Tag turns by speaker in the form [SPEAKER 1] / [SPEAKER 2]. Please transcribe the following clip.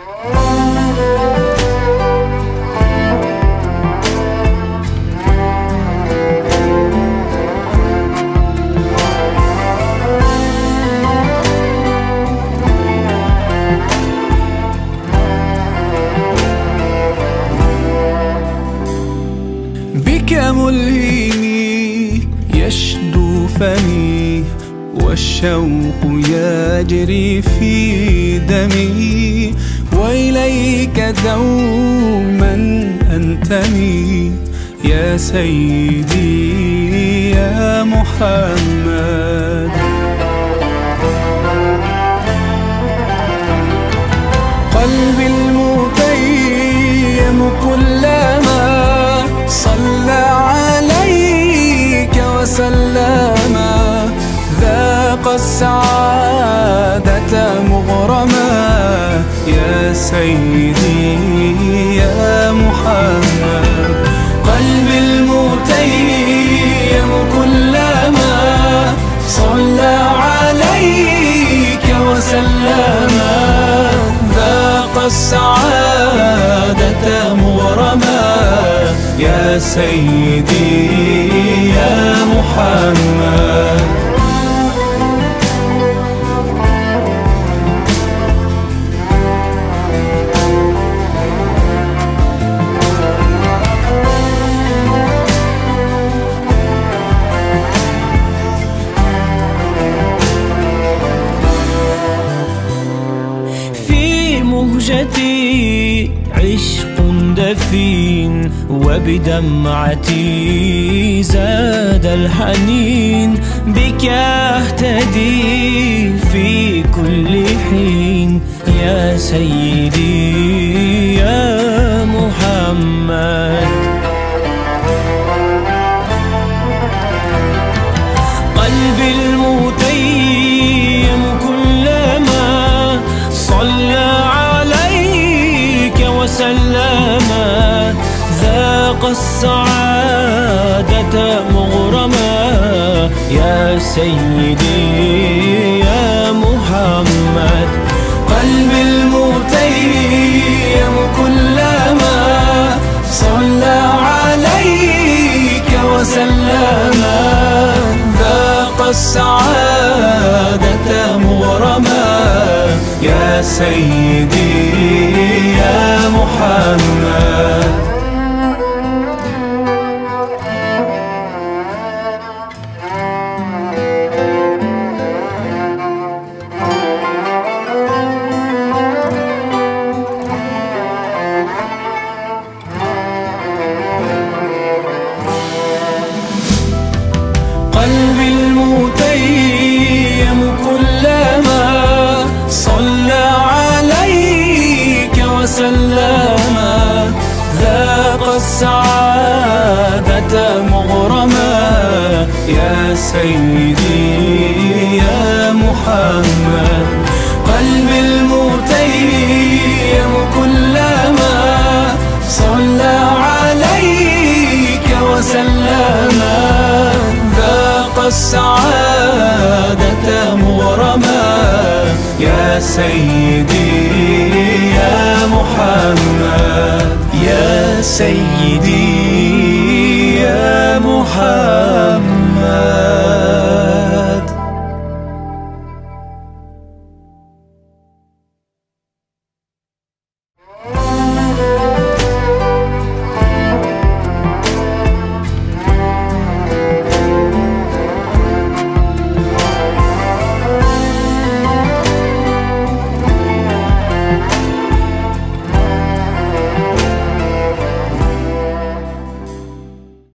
[SPEAKER 1] بك يشدو فمي والشوق يجري في دمي. وإليك دوما أنتمي. يا سيدي يا محمد. قلبي المتيم كلما صلى عليك وسلم. ذاق السعادة يا سيدي يا محمد. قلبي المتيم كلما صلى عليك وسلم. ذاق السعادة مغرما. يا سيدي يا محمد.
[SPEAKER 2] مهجتي عشق دفين وبدمعتي. زاد الحنين بك أهتدي في كل حين يا سيدي. ذاق السعادة مغرما يا سيدي يا محمد
[SPEAKER 1] قلبي المتيم كلما صلى عليك وسلم. ذاق السعادة مغرما يا سيدي السعادة مغرما يا سيدي يا محمد. قلبي المتيم كلما صلى عليك وسلم. ذاق السعادة مغرما يا سيدي يا محمد. يا سيدي